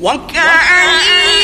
وكأين